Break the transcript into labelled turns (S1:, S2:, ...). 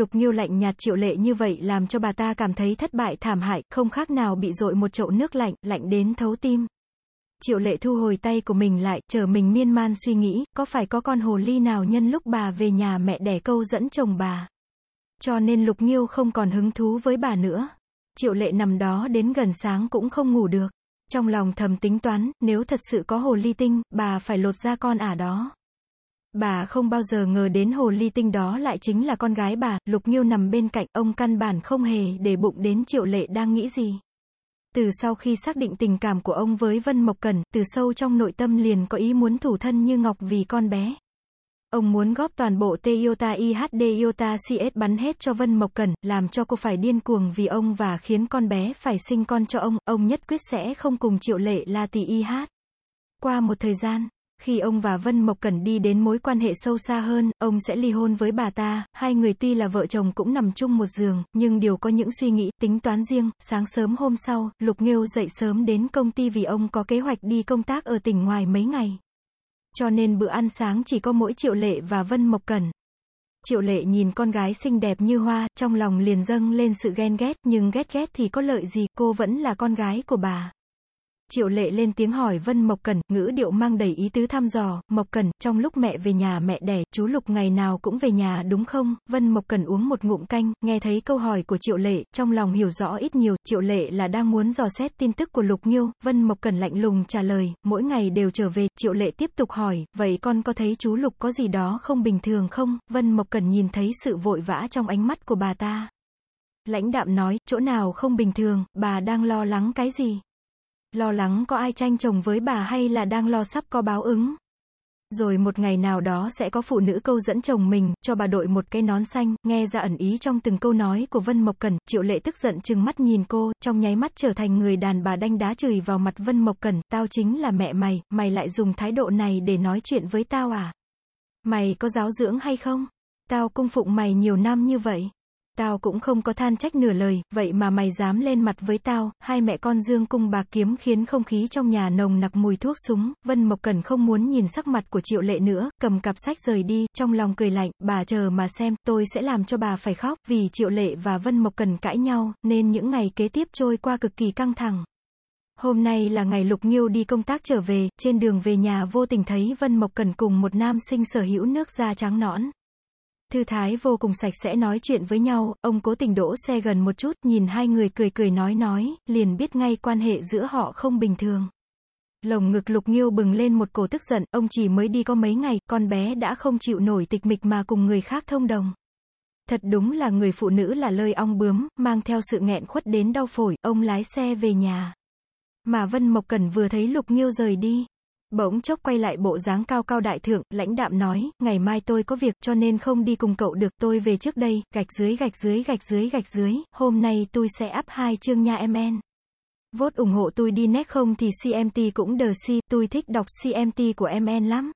S1: Lục Nghiêu lạnh nhạt triệu lệ như vậy làm cho bà ta cảm thấy thất bại thảm hại, không khác nào bị dội một chậu nước lạnh, lạnh đến thấu tim. Triệu lệ thu hồi tay của mình lại, chờ mình miên man suy nghĩ, có phải có con hồ ly nào nhân lúc bà về nhà mẹ đẻ câu dẫn chồng bà. Cho nên Lục Nghiêu không còn hứng thú với bà nữa. Triệu lệ nằm đó đến gần sáng cũng không ngủ được. Trong lòng thầm tính toán, nếu thật sự có hồ ly tinh, bà phải lột ra con ả đó. Bà không bao giờ ngờ đến hồ ly tinh đó lại chính là con gái bà, Lục Nghiêu nằm bên cạnh, ông căn bản không hề để bụng đến triệu lệ đang nghĩ gì. Từ sau khi xác định tình cảm của ông với Vân Mộc Cẩn, từ sâu trong nội tâm liền có ý muốn thủ thân như ngọc vì con bé. Ông muốn góp toàn bộ Toyota IHD Iota CS bắn hết cho Vân Mộc Cẩn, làm cho cô phải điên cuồng vì ông và khiến con bé phải sinh con cho ông, ông nhất quyết sẽ không cùng triệu lệ là tỷ IH. Qua một thời gian, khi ông và Vân Mộc Cẩn đi đến mối quan hệ sâu xa hơn, ông sẽ ly hôn với bà ta, hai người tuy là vợ chồng cũng nằm chung một giường, nhưng đều có những suy nghĩ, tính toán riêng. Sáng sớm hôm sau, Lục Nghêu dậy sớm đến công ty vì ông có kế hoạch đi công tác ở tỉnh ngoài mấy ngày. Cho nên bữa ăn sáng chỉ có mỗi Triệu Lệ và Vân Mộc Cẩn. Triệu Lệ nhìn con gái xinh đẹp như hoa, trong lòng liền dâng lên sự ghen ghét, nhưng ghét ghét thì có lợi gì, cô vẫn là con gái của bà. Triệu lệ lên tiếng hỏi Vân Mộc cần ngữ điệu mang đầy ý tứ thăm dò, Mộc cần trong lúc mẹ về nhà mẹ đẻ, chú Lục ngày nào cũng về nhà đúng không? Vân Mộc cần uống một ngụm canh, nghe thấy câu hỏi của Triệu lệ, trong lòng hiểu rõ ít nhiều, Triệu lệ là đang muốn dò xét tin tức của Lục Nghiêu, Vân Mộc cần lạnh lùng trả lời, mỗi ngày đều trở về, Triệu lệ tiếp tục hỏi, vậy con có thấy chú Lục có gì đó không bình thường không? Vân Mộc cần nhìn thấy sự vội vã trong ánh mắt của bà ta. Lãnh đạm nói, chỗ nào không bình thường, bà đang lo lắng cái gì? Lo lắng có ai tranh chồng với bà hay là đang lo sắp có báo ứng. Rồi một ngày nào đó sẽ có phụ nữ câu dẫn chồng mình, cho bà đội một cái nón xanh, nghe ra ẩn ý trong từng câu nói của Vân Mộc Cẩn, triệu lệ tức giận chừng mắt nhìn cô, trong nháy mắt trở thành người đàn bà đanh đá chửi vào mặt Vân Mộc Cẩn, tao chính là mẹ mày, mày lại dùng thái độ này để nói chuyện với tao à? Mày có giáo dưỡng hay không? Tao cung phụng mày nhiều năm như vậy. Tao cũng không có than trách nửa lời, vậy mà mày dám lên mặt với tao, hai mẹ con dương cung bạc kiếm khiến không khí trong nhà nồng nặc mùi thuốc súng, Vân Mộc Cẩn không muốn nhìn sắc mặt của triệu lệ nữa, cầm cặp sách rời đi, trong lòng cười lạnh, bà chờ mà xem, tôi sẽ làm cho bà phải khóc, vì triệu lệ và Vân Mộc Cẩn cãi nhau, nên những ngày kế tiếp trôi qua cực kỳ căng thẳng. Hôm nay là ngày Lục Nghiêu đi công tác trở về, trên đường về nhà vô tình thấy Vân Mộc Cẩn cùng một nam sinh sở hữu nước da trắng nõn. Thư thái vô cùng sạch sẽ nói chuyện với nhau, ông cố tình đỗ xe gần một chút, nhìn hai người cười cười nói nói, liền biết ngay quan hệ giữa họ không bình thường. Lồng ngực lục nghiêu bừng lên một cổ tức giận, ông chỉ mới đi có mấy ngày, con bé đã không chịu nổi tịch mịch mà cùng người khác thông đồng. Thật đúng là người phụ nữ là lời ong bướm, mang theo sự nghẹn khuất đến đau phổi, ông lái xe về nhà. Mà Vân Mộc Cẩn vừa thấy lục nghiêu rời đi. Bỗng chốc quay lại bộ dáng cao cao đại thượng, lãnh đạm nói, ngày mai tôi có việc cho nên không đi cùng cậu được, tôi về trước đây, gạch dưới gạch dưới gạch dưới gạch dưới, hôm nay tôi sẽ up hai chương nha em MN. Vote ủng hộ tôi đi nét không thì CMT cũng đờ si, tôi thích đọc CMT của em MN lắm.